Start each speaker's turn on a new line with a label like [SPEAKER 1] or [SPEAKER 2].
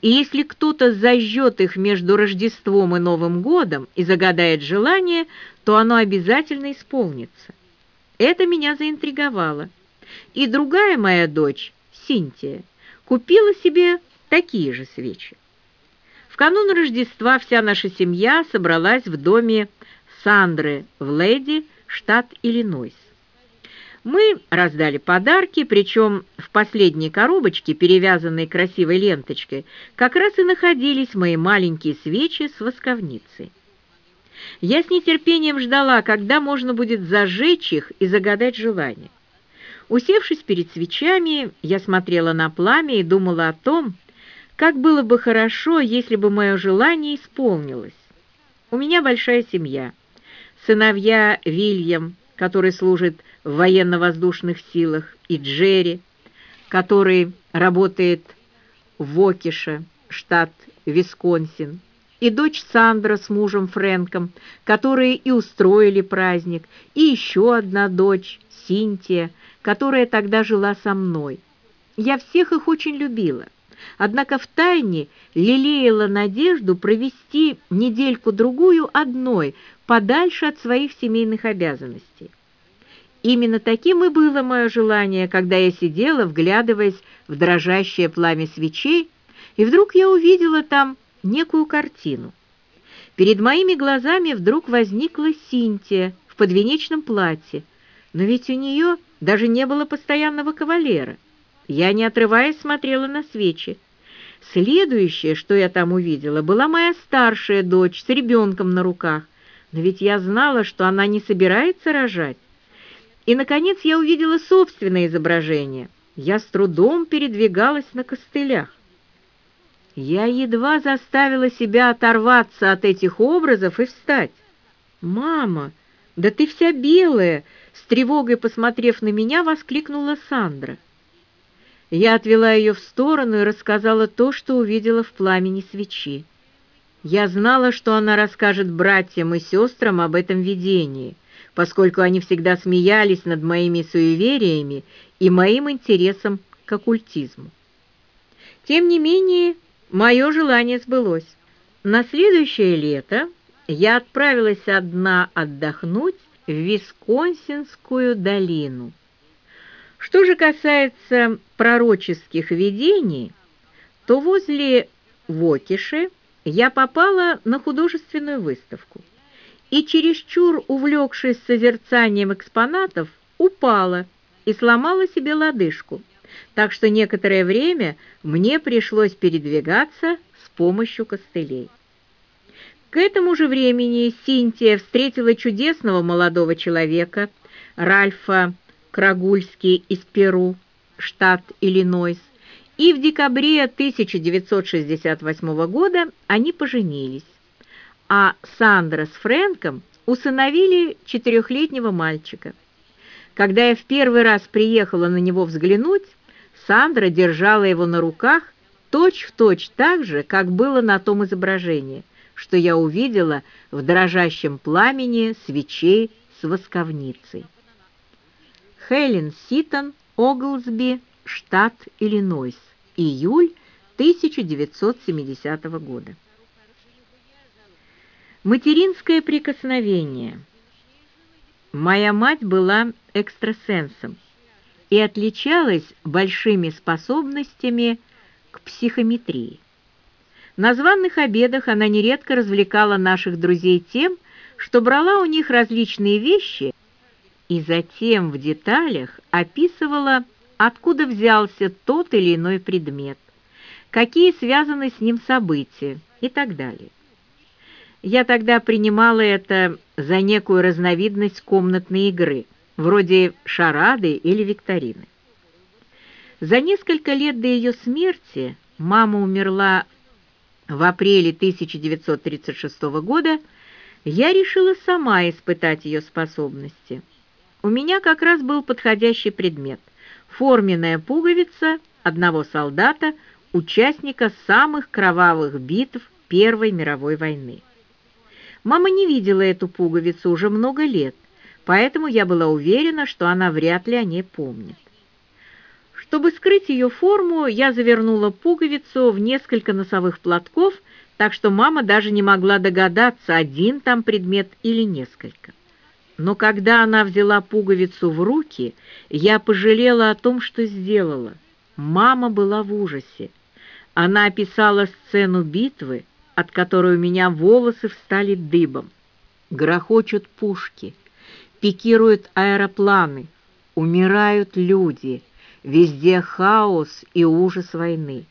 [SPEAKER 1] и если кто-то зажжет их между Рождеством и Новым годом и загадает желание, то оно обязательно исполнится. Это меня заинтриговало. И другая моя дочь, Синтия, купила себе такие же свечи. В канун Рождества вся наша семья собралась в доме Сандры в Леди, штат Иллинойс. Мы раздали подарки, причем в последней коробочке, перевязанной красивой ленточкой, как раз и находились мои маленькие свечи с восковницей. Я с нетерпением ждала, когда можно будет зажечь их и загадать желание. Усевшись перед свечами, я смотрела на пламя и думала о том, как было бы хорошо, если бы мое желание исполнилось. У меня большая семья. Сыновья Вильям, который служит в военно-воздушных силах, и Джерри, который работает в Окише, штат Висконсин, и дочь Сандра с мужем Фрэнком, которые и устроили праздник, и еще одна дочь, Синтия, которая тогда жила со мной. Я всех их очень любила, однако втайне лелеяла надежду провести недельку-другую одной, подальше от своих семейных обязанностей. Именно таким и было мое желание, когда я сидела, вглядываясь в дрожащее пламя свечей, и вдруг я увидела там некую картину. Перед моими глазами вдруг возникла Синтия в подвенечном платье, но ведь у нее даже не было постоянного кавалера. Я, не отрываясь, смотрела на свечи. Следующее, что я там увидела, была моя старшая дочь с ребенком на руках, но ведь я знала, что она не собирается рожать. И, наконец, я увидела собственное изображение. Я с трудом передвигалась на костылях. Я едва заставила себя оторваться от этих образов и встать. «Мама, да ты вся белая!» С тревогой посмотрев на меня, воскликнула Сандра. Я отвела ее в сторону и рассказала то, что увидела в пламени свечи. Я знала, что она расскажет братьям и сестрам об этом видении, поскольку они всегда смеялись над моими суевериями и моим интересом к оккультизму. Тем не менее, мое желание сбылось. На следующее лето я отправилась одна отдохнуть в Висконсинскую долину. Что же касается пророческих видений, то возле Вокиши я попала на художественную выставку и, чересчур увлекшись созерцанием экспонатов, упала и сломала себе лодыжку, так что некоторое время мне пришлось передвигаться с помощью костылей. К этому же времени Синтия встретила чудесного молодого человека, Ральфа Крагульский из Перу, штат Иллинойс, и в декабре 1968 года они поженились, а Сандра с Фрэнком усыновили четырехлетнего мальчика. Когда я в первый раз приехала на него взглянуть, Сандра держала его на руках точь-в-точь точь так же, как было на том изображении, что я увидела в дрожащем пламени свечей с восковницей. Хелен Ситон, Оглсби, штат Иллинойс июль 1970 года. Материнское прикосновение. Моя мать была экстрасенсом и отличалась большими способностями к психометрии. На званных обедах она нередко развлекала наших друзей тем, что брала у них различные вещи и затем в деталях описывала откуда взялся тот или иной предмет, какие связаны с ним события и так далее. Я тогда принимала это за некую разновидность комнатной игры, вроде шарады или викторины. За несколько лет до ее смерти мама умерла в апреле 1936 года, я решила сама испытать ее способности. У меня как раз был подходящий предмет – форменная пуговица одного солдата, участника самых кровавых битв Первой мировой войны. Мама не видела эту пуговицу уже много лет, поэтому я была уверена, что она вряд ли о ней помнит. Чтобы скрыть ее форму, я завернула пуговицу в несколько носовых платков, так что мама даже не могла догадаться, один там предмет или несколько. Но когда она взяла пуговицу в руки, я пожалела о том, что сделала. Мама была в ужасе. Она описала сцену битвы, от которой у меня волосы встали дыбом. Грохочут пушки, пикируют аэропланы, умирают люди, везде хаос и ужас войны.